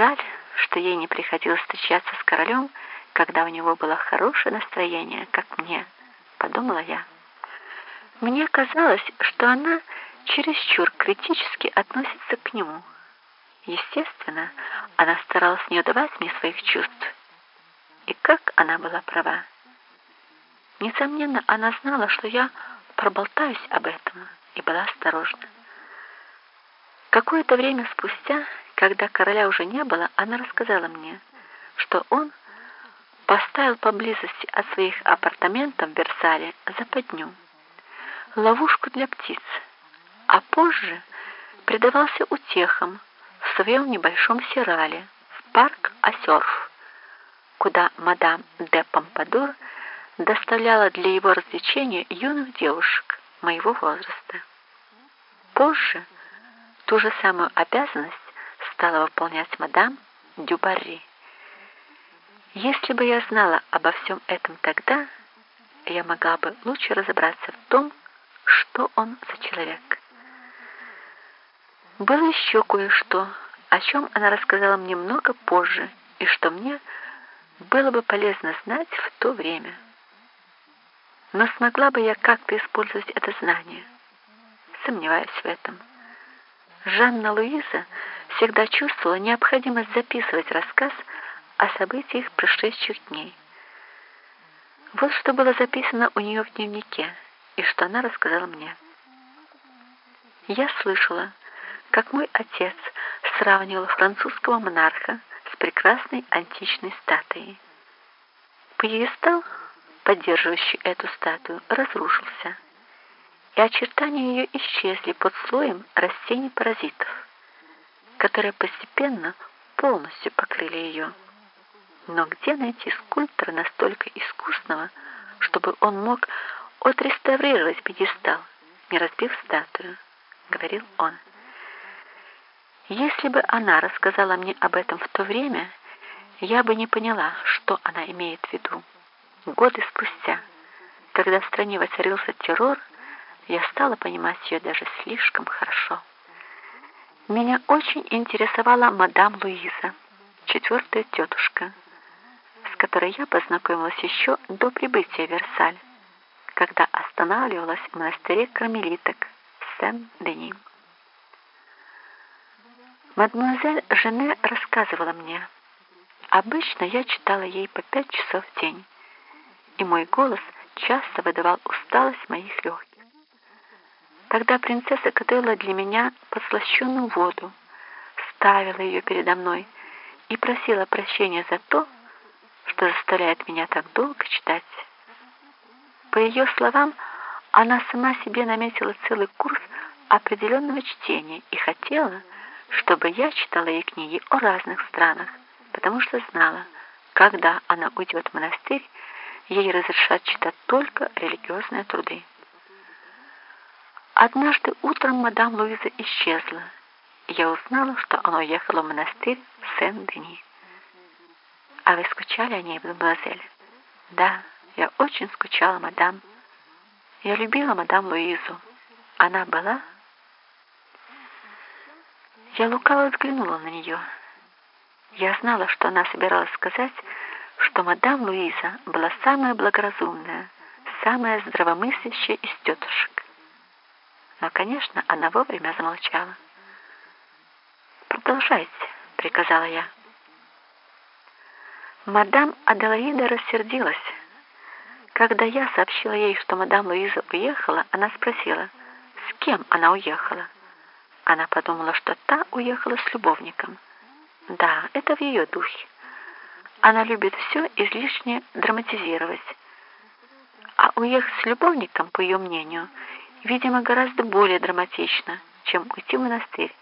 Жаль, что ей не приходилось встречаться с королем, когда у него было хорошее настроение, как мне, подумала я. Мне казалось, что она чересчур критически относится к нему. Естественно, она старалась не удавать мне своих чувств. И как она была права. Несомненно, она знала, что я проболтаюсь об этом, и была осторожна. Какое-то время спустя, когда короля уже не было, она рассказала мне, что он поставил поблизости от своих апартаментов в Версале западню, ловушку для птиц, а позже предавался утехам в своем небольшом сирале в парк Осерф, куда мадам де Помпадур доставляла для его развлечения юных девушек моего возраста. Позже ту же самую обязанность стала выполнять мадам Дюбарри. Если бы я знала обо всем этом тогда, я могла бы лучше разобраться в том, что он за человек. Было еще кое-что, о чем она рассказала мне много позже, и что мне было бы полезно знать в то время. Но смогла бы я как-то использовать это знание? Сомневаюсь в этом. Жанна Луиза всегда чувствовала необходимость записывать рассказ о событиях прошедших дней. Вот что было записано у нее в дневнике, и что она рассказала мне. Я слышала, как мой отец сравнивал французского монарха с прекрасной античной статуей. Пьедестал поддерживающий эту статую, разрушился, и очертания ее исчезли под слоем растений-паразитов, которые постепенно полностью покрыли ее. Но где найти скульптора настолько искусного, чтобы он мог отреставрировать пьедестал, не разбив статую, говорил он. Если бы она рассказала мне об этом в то время, я бы не поняла, что она имеет в виду. Годы спустя, когда в стране воцарился террор, я стала понимать ее даже слишком хорошо. Меня очень интересовала мадам Луиза, четвертая тетушка, с которой я познакомилась еще до прибытия в Версаль, когда останавливалась в монастыре кармелиток Сен-Дени. Мадемуазель Жене рассказывала мне. Обычно я читала ей по пять часов в день и мой голос часто выдавал усталость моих легких. Тогда принцесса готовила для меня подслащенную воду, ставила ее передо мной и просила прощения за то, что заставляет меня так долго читать. По ее словам, она сама себе наметила целый курс определенного чтения и хотела, чтобы я читала ей книги о разных странах, потому что знала, когда она уйдет в монастырь, ей разрешат читать только религиозные труды. Однажды утром мадам Луиза исчезла, я узнала, что она уехала в монастырь Сен-Дени. «А вы скучали о ней, мадемуазель?» «Да, я очень скучала, мадам. Я любила мадам Луизу. Она была...» Я лукаво взглянула на нее. Я знала, что она собиралась сказать, что мадам Луиза была самая благоразумная, самая здравомыслящая из тетушек. Но, конечно, она вовремя замолчала. «Продолжайте», — приказала я. Мадам Аделаида рассердилась. Когда я сообщила ей, что мадам Луиза уехала, она спросила, с кем она уехала. Она подумала, что та уехала с любовником. Да, это в ее духе. Она любит все излишне драматизировать. А уехать с любовником, по ее мнению, видимо, гораздо более драматично, чем уйти в монастырь.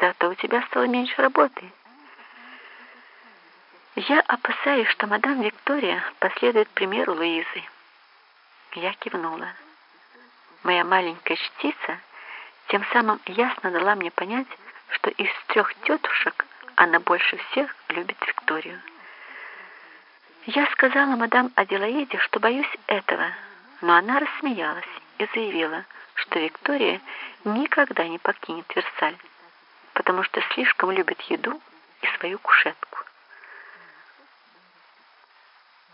Зато у тебя стало меньше работы. Я опасаюсь, что мадам Виктория последует примеру Луизы. Я кивнула. Моя маленькая чтица тем самым ясно дала мне понять, что из трех тетушек она больше всех любит Викторию. Я сказала мадам Аделаиде, что боюсь этого, но она рассмеялась и заявила, что Виктория никогда не покинет Версаль, потому что слишком любит еду свою кушетку.